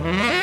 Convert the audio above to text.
Mm-hmm.